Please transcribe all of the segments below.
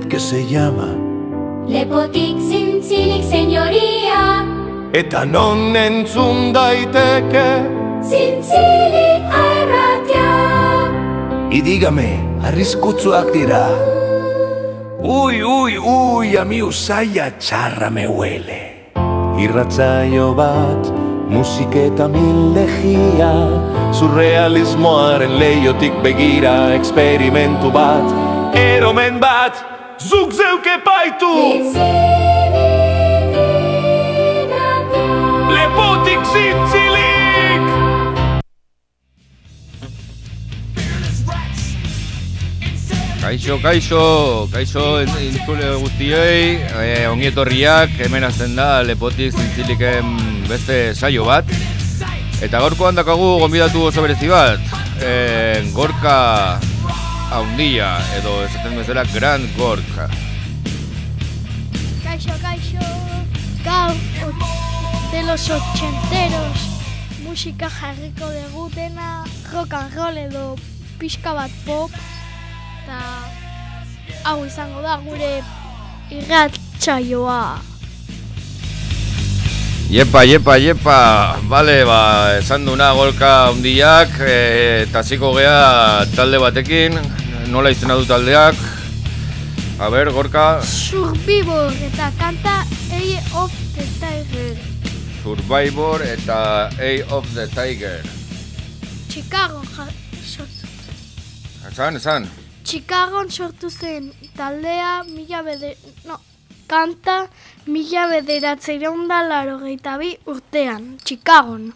que se llama Lepotik zintzilik senyoria. Eta non entzun daiteke Zintzilik aerratia Y dígame, arriskutsuak dira. Ui, ui, ui, ami usaia txarra me huele. Irratzaio bat, musiketa mil legia Surrealismoaren leiotik begira Experimentu bat, eromen bat Zuk zeuke paitu! Zintzilik irratia Lepotik zintzilik! Kaixo, kaixo, kaixo en- entzule guztiei, e, ongi etorriak, hemen azten da lepotik zintziliken beste saio bat. Eta gaurkoan dakagu gonbidatu oso berezi bat, e, gorka haundia, edo esaten bezala Grand Gorka. Kaixo, kaixo, gaur o- de los ochenteros musika jarriko dugu dena rock and roll edo pixka bat pop eta hau izango da gure irratsaioa. Iepa, iepa, iepa, bale, ba, esan duna golka hundiak, e, eta ziko gea talde batekin, nola izena du taldeak, a ber, gorka, Survivor eta kanta Eye of the Tiger. Survivor eta A of the Tiger. Chicago ja, sortu, Esan, esan, Chicagon sortu zen taldea mila bede, no, kanta mila bederatzeiraun da laro bi urtean, Chicagon.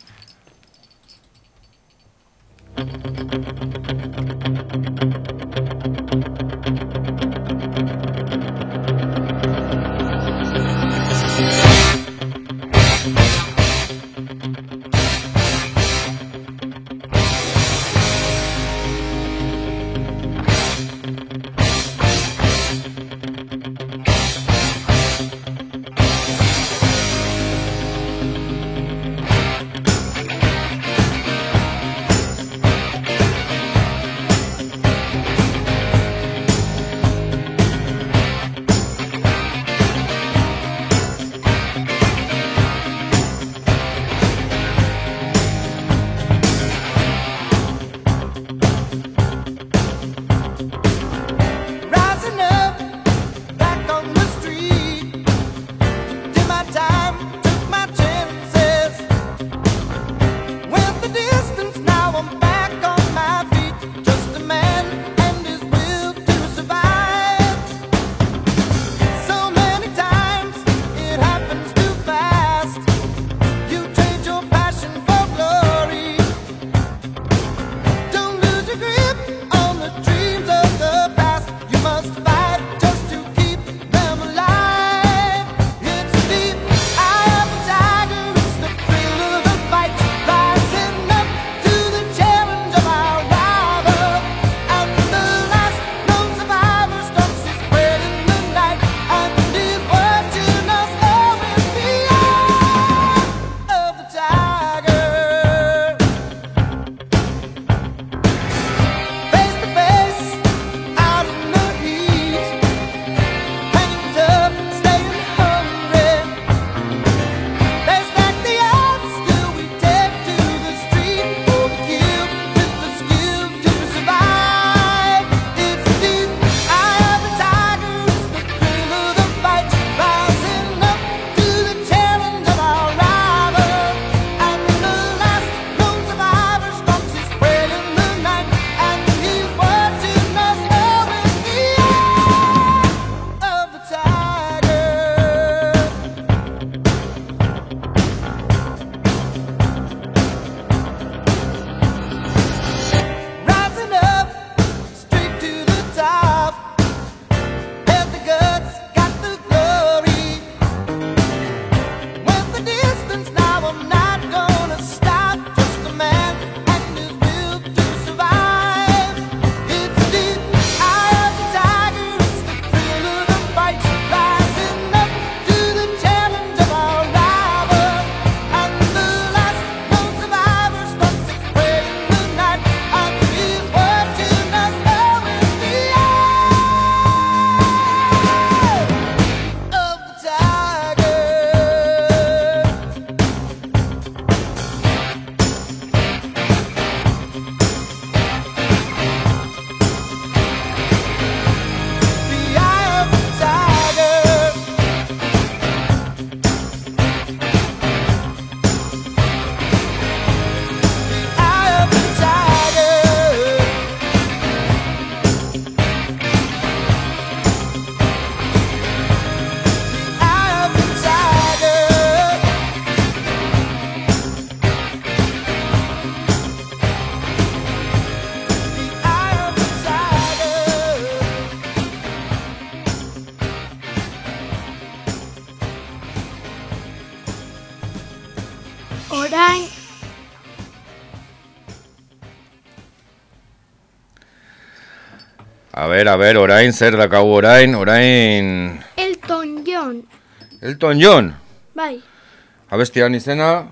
Ber, a ber, orain, zer dakagu orain, orain... Elton John. Elton John, Bai. abestian izena,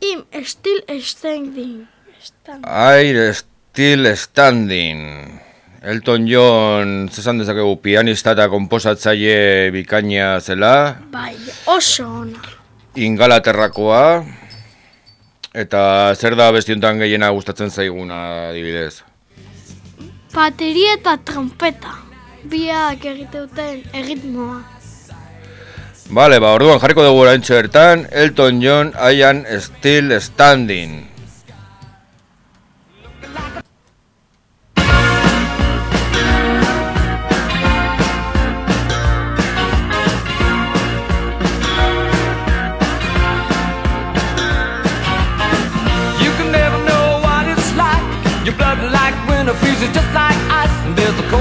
Im still standing. Stand. Air Still Standing. Elton John, zesan dezakegu, pianista eta komposatzaile bikaina zela, Bai, oso ona. Ingalaterrakoa, eta zer da bestiontan gehiena gustatzen zaiguna, adibidez. bateria eta trompeta. Biak egite duten erritmoa. Bale, ba, orduan jarriko dugu oraintxe bertan, Elton John, I am still standing. just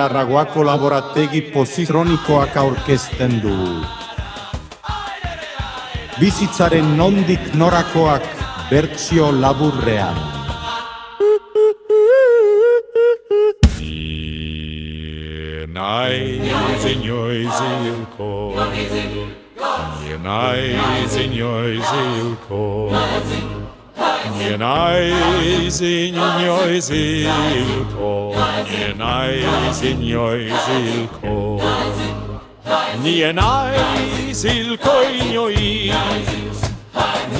Beharragoako laborategi pozitronikoak aurkezten du. Bizitzaren nondik norakoak bertsio laburrean. Nienai, signoi silko. Nienai, signoi silko. nie najsilniej silko, nie najsilniej silko. Nie najsilko injoi,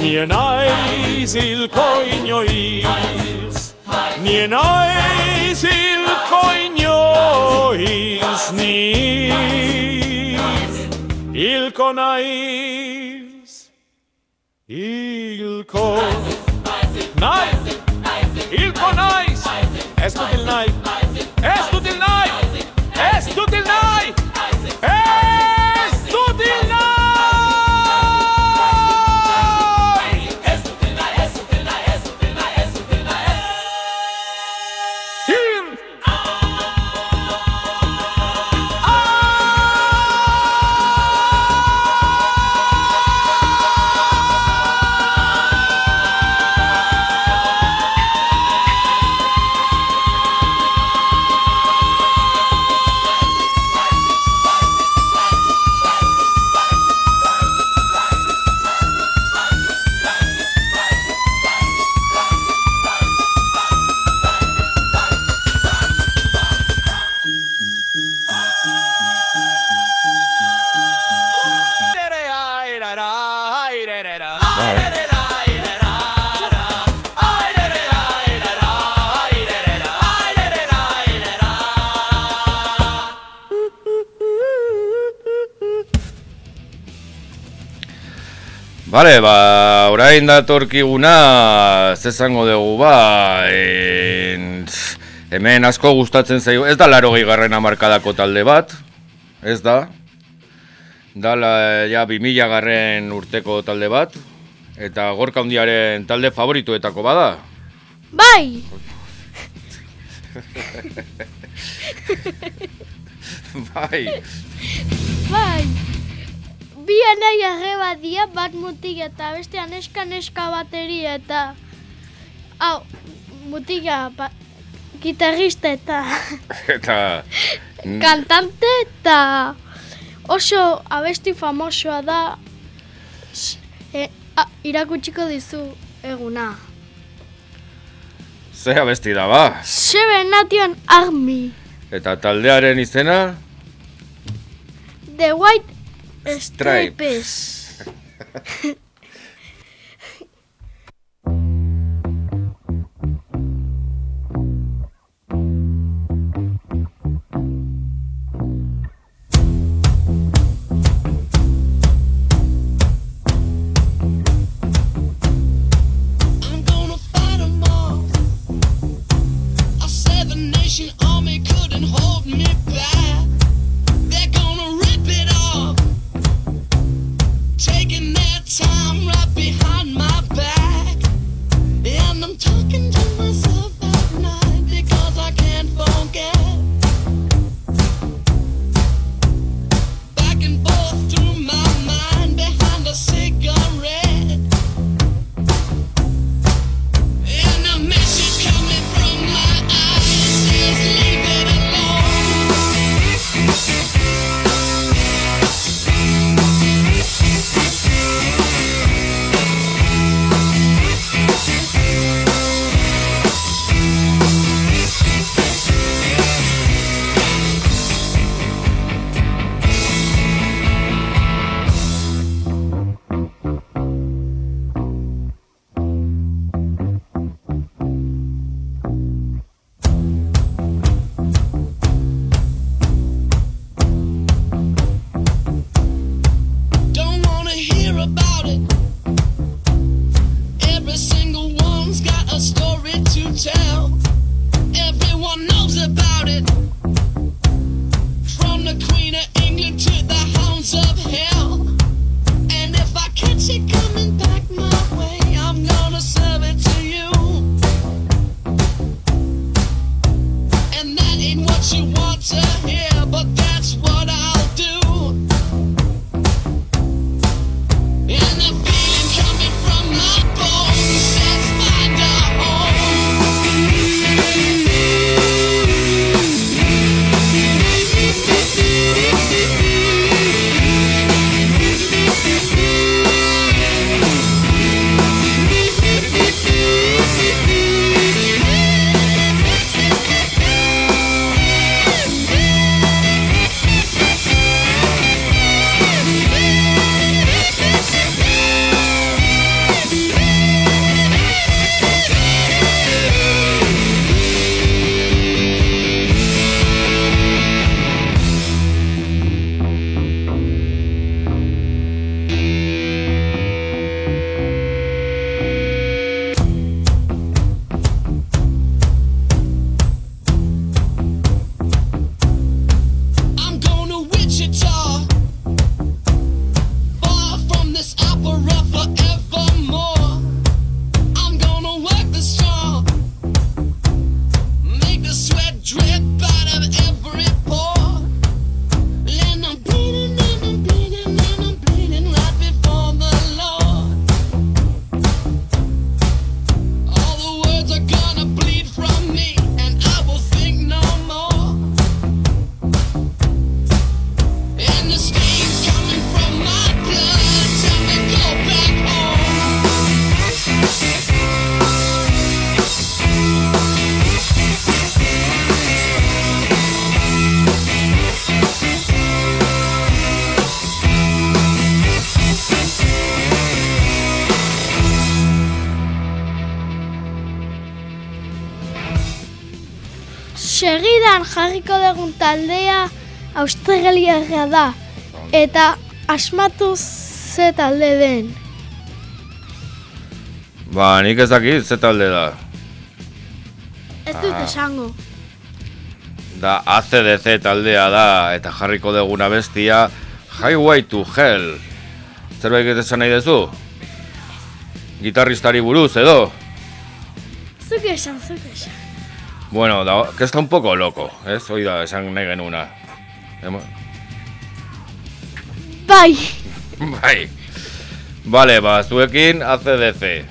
nie najsilko injoi, nie najsilko injoi, Ilko naiz, ilko naiz. Ilko nais. Ez dut il nahi. Ez dut il nahi. Bale, ba, orain datorkiguna, zezango dugu, ba, en, hemen asko gustatzen zaigu, ez da laro garren amarkadako talde bat, ez da, dala ja 2000 garren urteko talde bat, eta gorka hundiaren talde favorituetako bada. Bai! bai! Bai! biena jarre badia bat mutik eta beste aneska neska bateri eta hau mutiga ba, gitarrista eta eta mm. kantante eta oso abesti famosoa da e, a, irakutsiko dizu eguna Ze abesti da ba? Seven Nation Army Eta taldearen izena? The White Stripes. australiarra da bai. eta asmatu ze talde den. Ba, nik ez dakit ze talde da. Ez dut ah. esango. Da, ACDC taldea da eta jarriko deguna bestia Highway to Hell. Zerbait egitezen nahi duzu? Gitarristari buruz, edo? Zuke esan, zuke esan. Bueno, da, que está un poco loco, ¿eh? ez? Oida, esan nahi genuna. Emo- Bai, Bai. Vale, ba, zuekin ACDC.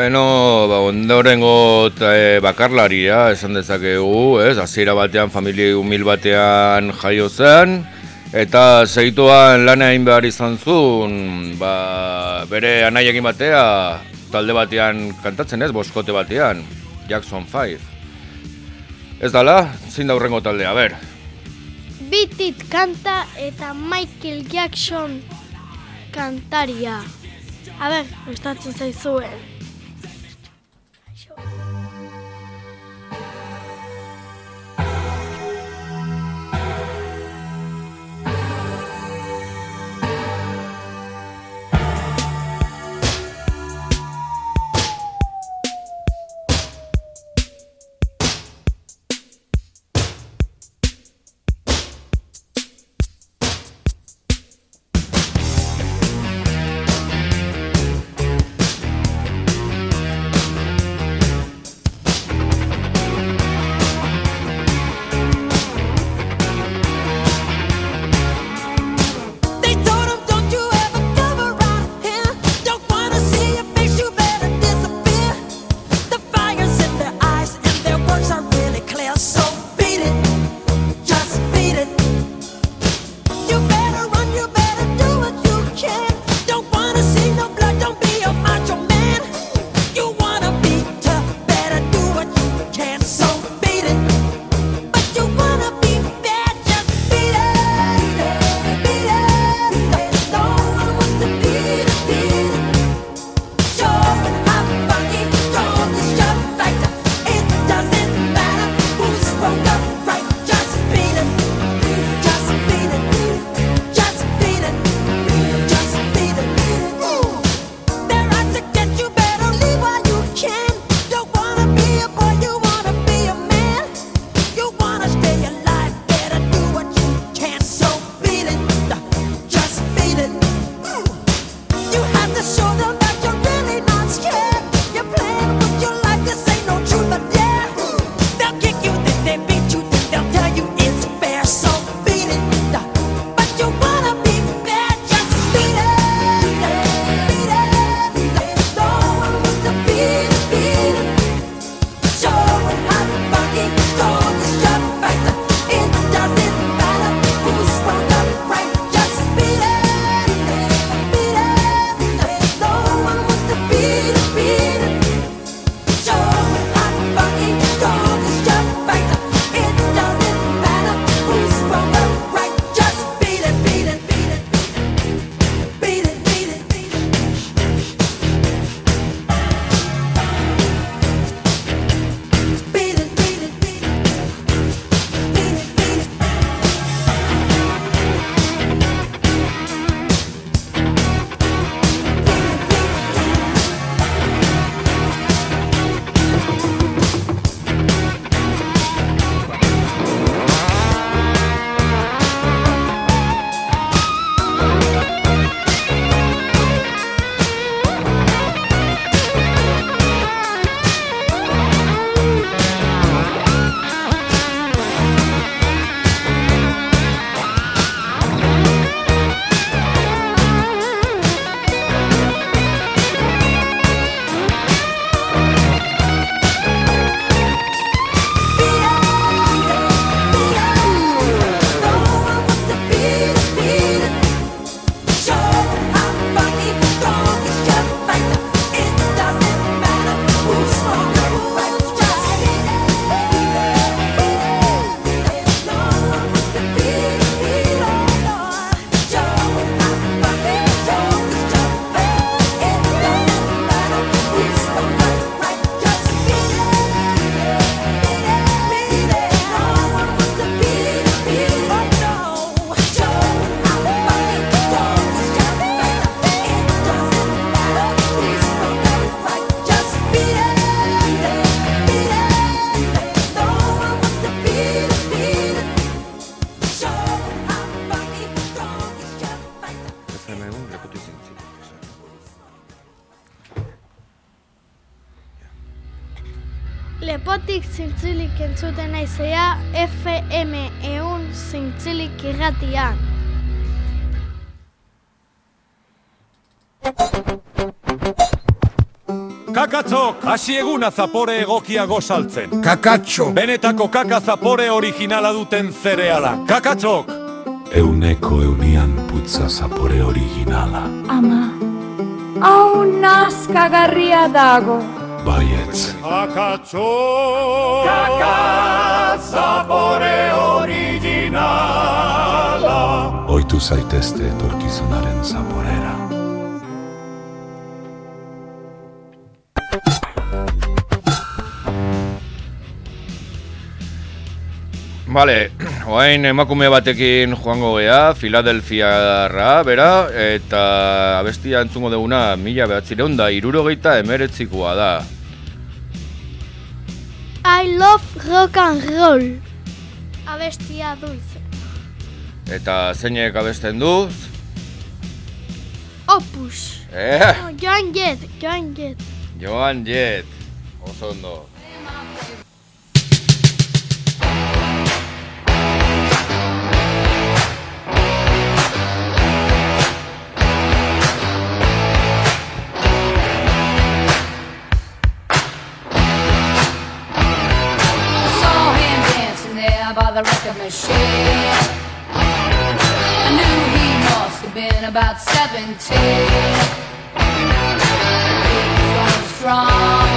Bueno, ba, ondorengo e, bakarlaria esan dezakegu, ez? Hasiera batean, familia humil batean jaio zen, eta zeituan lan egin behar izan zuen, ba, bere anaiekin batea, talde batean kantatzen ez, boskote batean, Jackson 5. Ez dala, zein da hurrengo taldea, ber. Bitit kanta eta Michael Jackson kantaria. A ber, gustatzen zaizuen. Naizea FM eun zintzilik irratian. Kakatzok, hasi eguna zapore egokiago saltzen. Kakatxo. Benetako kaka zapore originala duten zereala. Kakatzok! Euneko eunian putza zapore originala. Ama, hau nazkagarria dago. Baietz. Kakatzok! Kaka zapore originala. Oitu zaitezte etorkizunaren zaporera. Vale, oain emakume batekin joango gea, Filadelfiarra, bera, eta abestia entzungo duguna mila behatzireun da, irurogeita emeretzikoa da. I love rock and roll. Abestia du izen. Eta zeinek abesten du? Opus. Eh, No, Joan Jet, Joan Jet. Joan Jett, oso ondo. The record machine. I knew he must have been about 17. He going strong,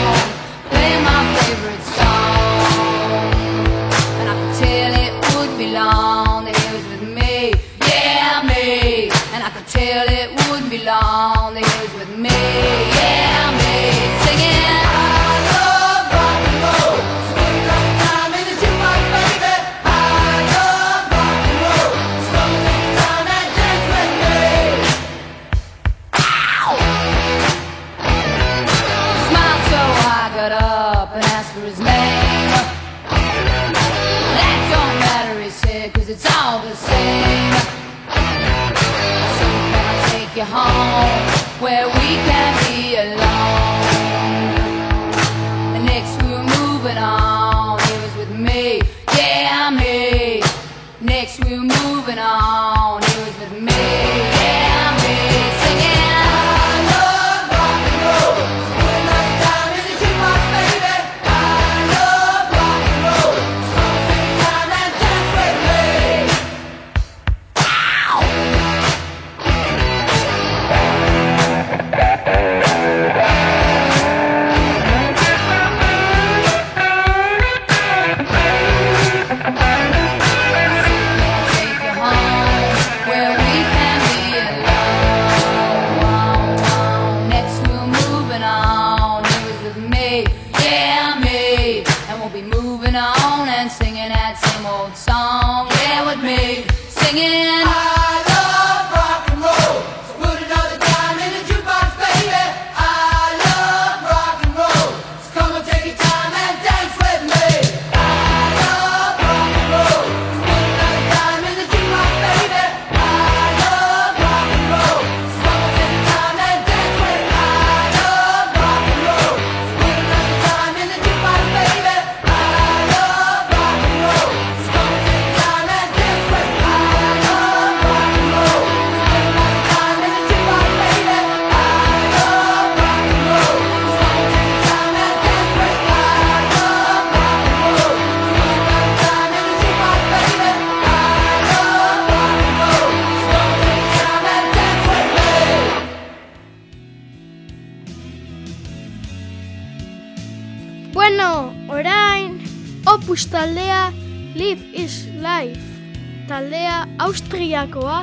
playing my favorite song. And I could tell it would be long that he was with me, yeah, me. And I could tell it Got up and asked for his name. That don't matter, he said, cause it's all the same. So can I take you home where we can Taldea Austriakoa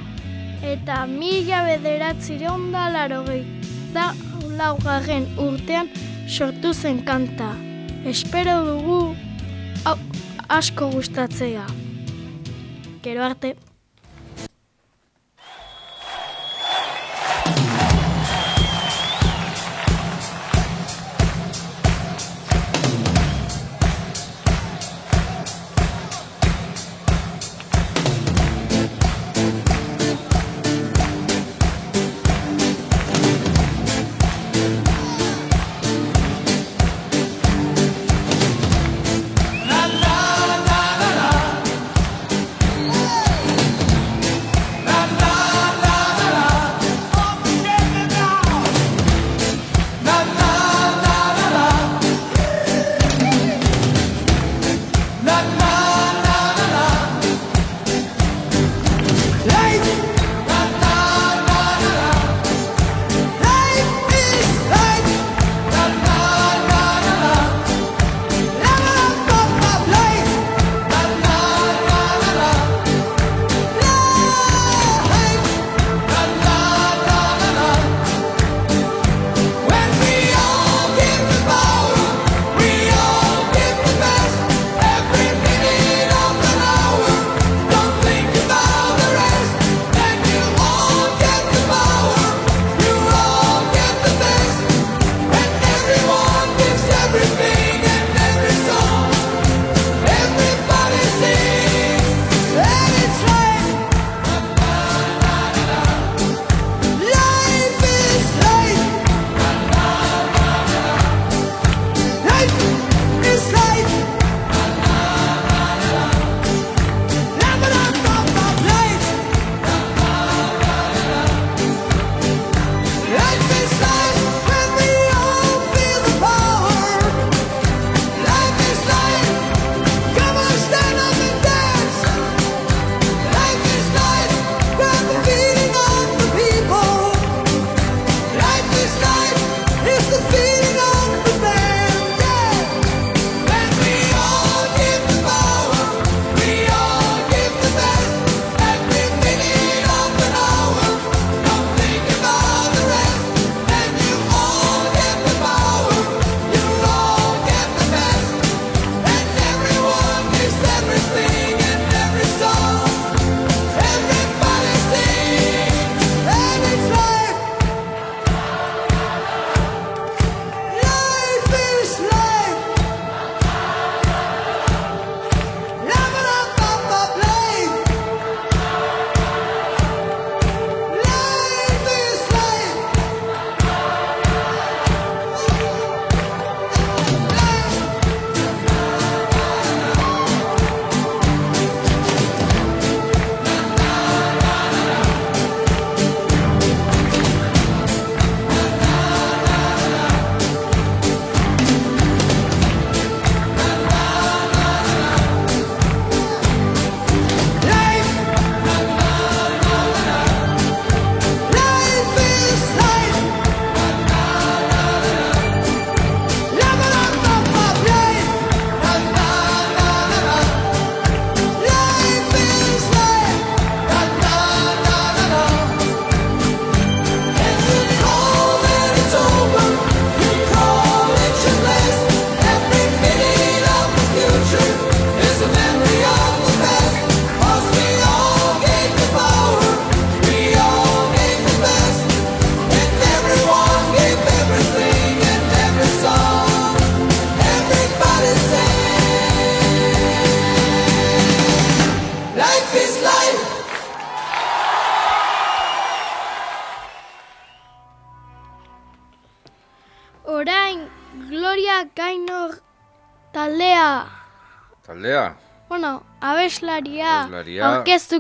eta mila bederatzireun da larogei. Da laugarren urtean sortu zen kanta. Espero dugu hau, asko gustatzea. Gero arte.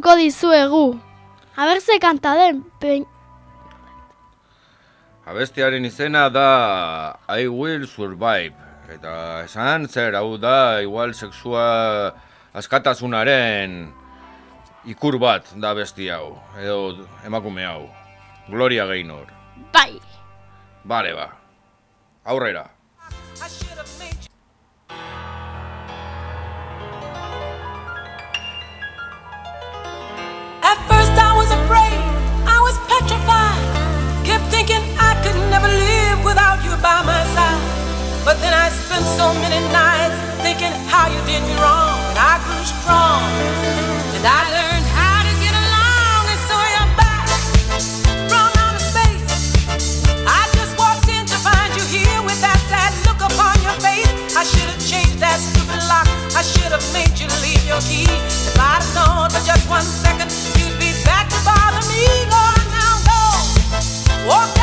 kantatuko dizuegu. Aberze kanta den, pein. Abestiaren izena da I Will Survive. Eta esan zer hau da igual sexua askatasunaren ikur bat da besti hau. Edo emakume hau. Gloria Gaynor. Bai. Bale ba. Aurrera. never live without you by my side. But then I spent so many nights thinking how you did me wrong. And I grew strong. And I learned how to get along. And so you're back from outer space. I just walked in to find you here with that sad look upon your face. I should have changed that stupid lock. I should have made you leave your key. If I'd have known for just one second, you'd be back to bother me. Lord, now go. Walk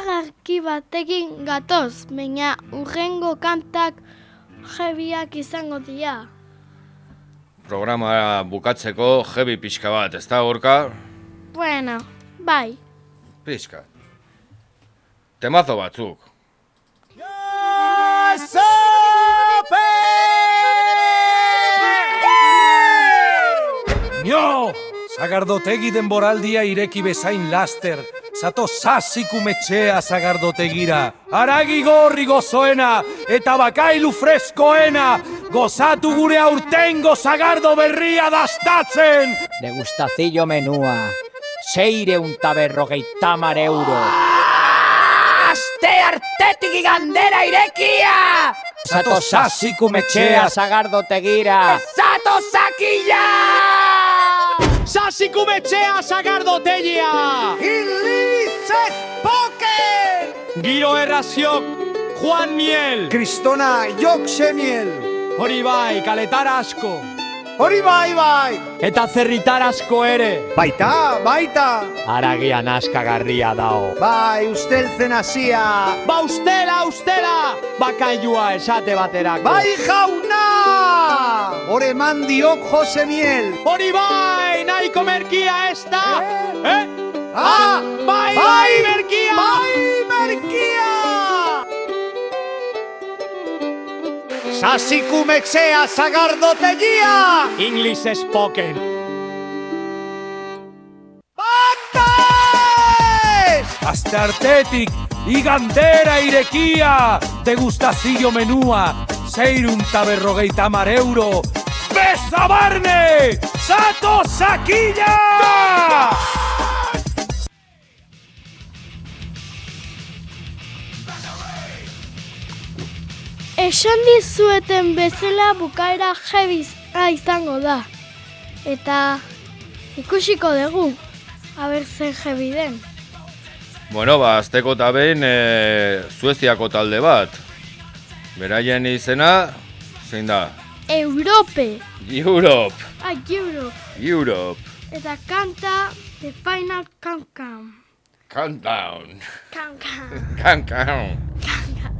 iragarki batekin gatoz, baina urrengo kantak jebiak izango dira. Programa bukatzeko jebi pixka bat, ez da gorka? Bueno, bai. Pixka. Temazo batzuk. Nio! Sagardotegi denboraldia ireki bezain laster, Zato sasikumetxea zagardotegira. Aragi gorri gozoena eta bakailu freskoena. Gozatu gure aurtengo zagardo berria dastatzen. Degustazillo menua. Seireun ta berrogeita mar euro. Aste artetik igandera irekia! Zato sasikumetxea zagardotegira. Zato sakila! Sasikumetxea zagardotegia! Ilitzez poken! Giro erraziok Juan Miel! Kristona Joksemiel! Hori bai, kaletar asko! Hori bai, bai! Eta zerritar asko ere! Baita, baita! Aragian askagarria dao. Bai, usteltzen hasia! Ba ustela, ustela! Bakailua esate baterako. Bai jauna! Hore mandiok Jose Miel! Hori bai, nahiko merkia ez da! Eh? Ah, bai, bai, merkia! Bai, merkia! Sasikumetxea zagardotegia! English spoken. Artetik, igandera irekia! Degustazio menua, zeirun ta berrogeita mar euro! Beza barne! Sato sakila! Esan dizueten bezala bukaera jebiz izango da. Eta ikusiko dugu, haber zen jebi den. Bueno, ba, azteko eta behin e, Sueziako talde bat. Beraien izena, zein da? Europe! Europe! Ah, Europe! Europe! Eta kanta The Final Countdown. Countdown! Countdown. Countdown!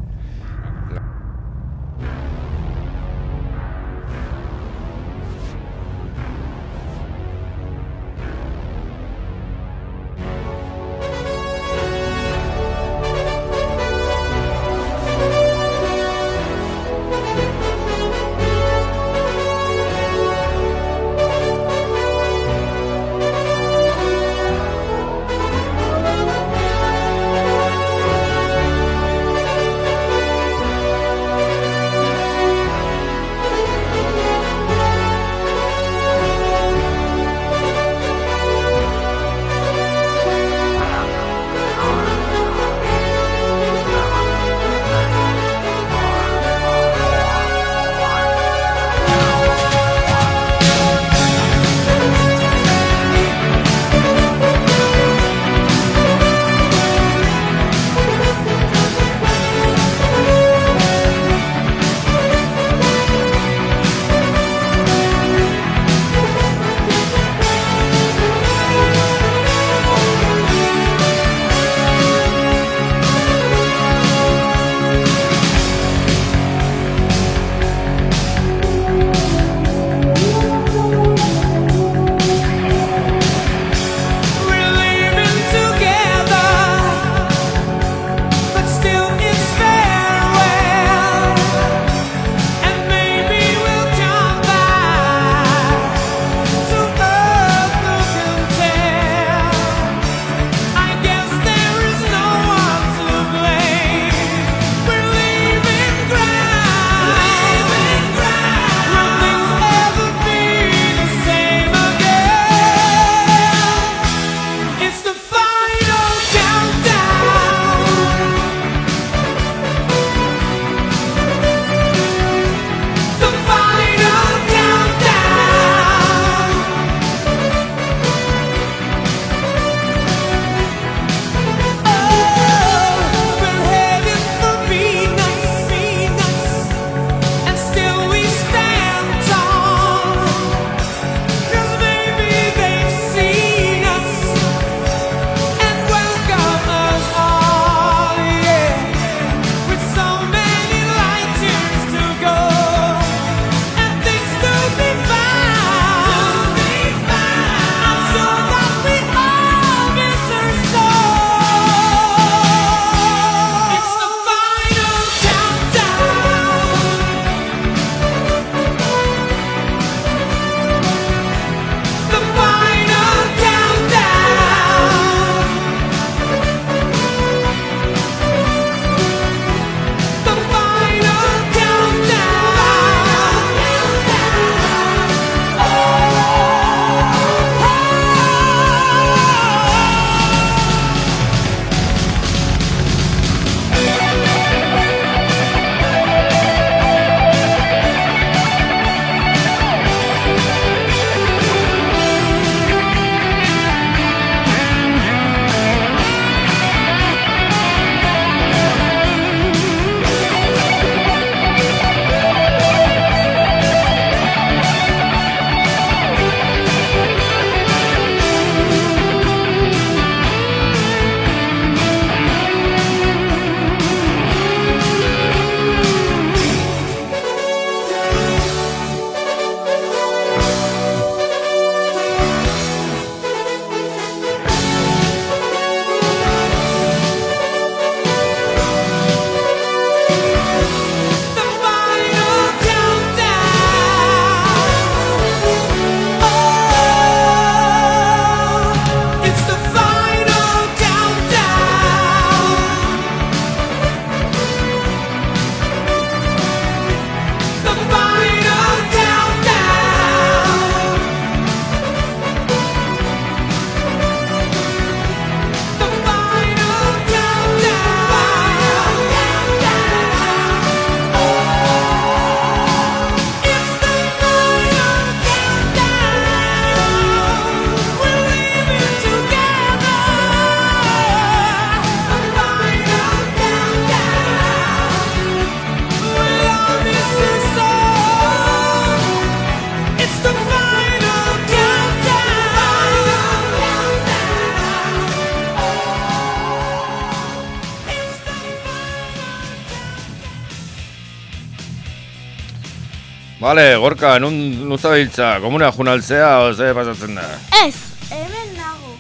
Bale, gorka, nun, nun zabiltza, komuna junaltzea, oze pasatzen da. Ez, hemen nago.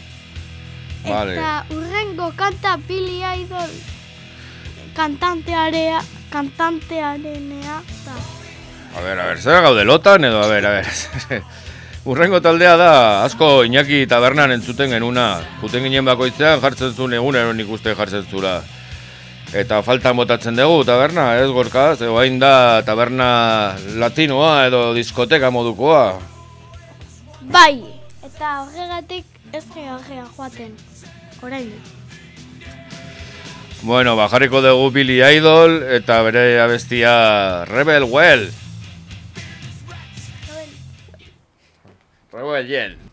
Vale. Eta urrengo kanta Billy Idol kantantearea, kantantearenea da. A ber, a ber, zer gaude lotan edo, a ber, a ber. Urrengo taldea da, asko Iñaki tabernan entzuten genuna. Juten ginen bakoitzean jartzen zuen egunero nik uste jartzen zula. Eta faltan botatzen dugu taberna, ez gorka, ze hain da taberna latinoa edo diskoteka modukoa. Bai, eta horregatik ez georgia joaten. Orain. Bueno, bajarriko dugu Billy Idol eta bere abestia Rebel Well. Rebel Yell.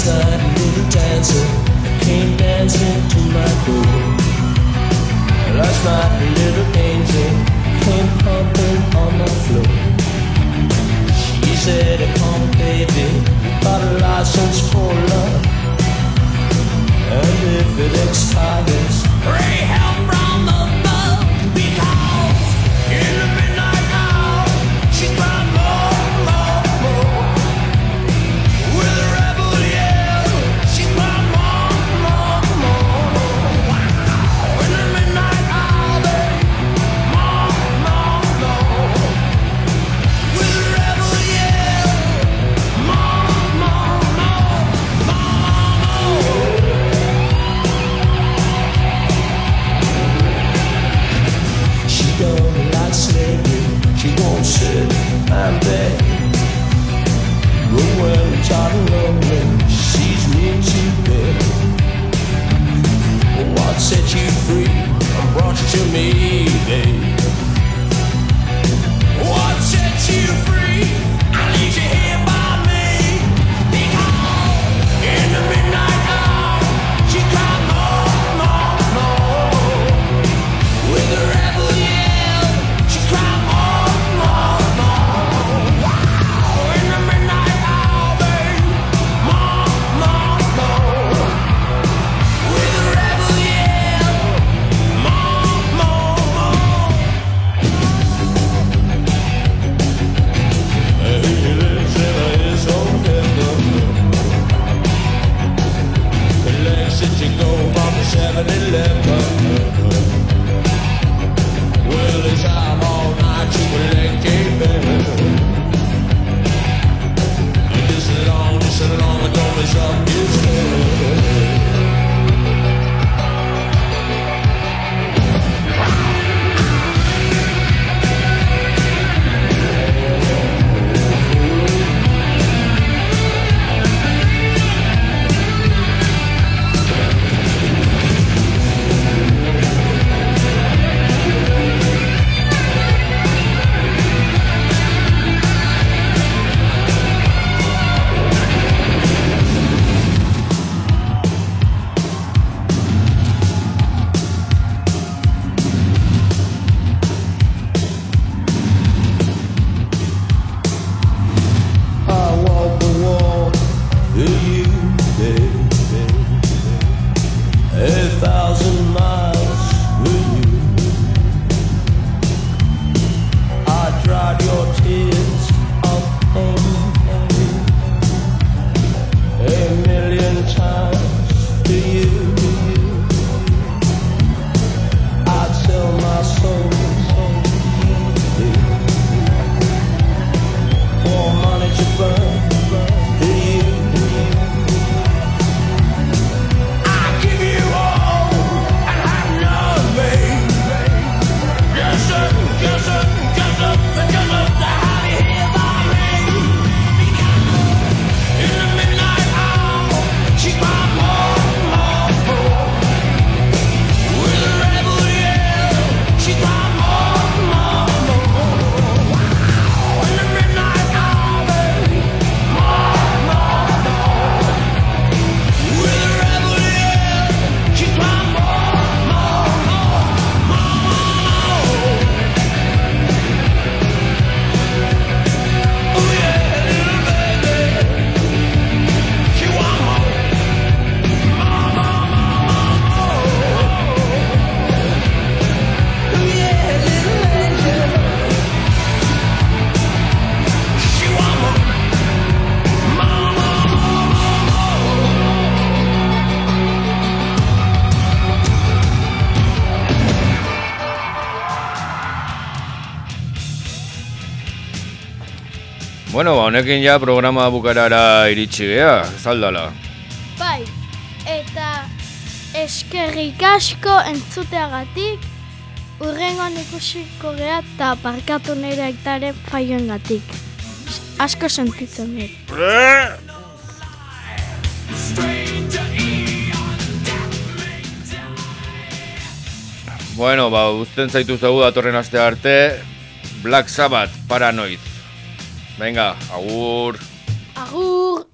Last night, a little dancer came dancing to my door. Last night, a little angel came pumping on my floor. She said, Come, baby, got a license for love. And if it expires, pray help from above. Bueno, ba, honekin ja programa bukarara iritsi gea, zaldala. Bai, eta eskerrik asko entzuteagatik, urrengoan ikusiko gea eta barkatu nire aitaren faioengatik. Asko sentitzen dut. Bueno, ba, uzten zaitu zegu datorren aste arte, Black Sabbath, Paranoid. Venga, agur. Agur!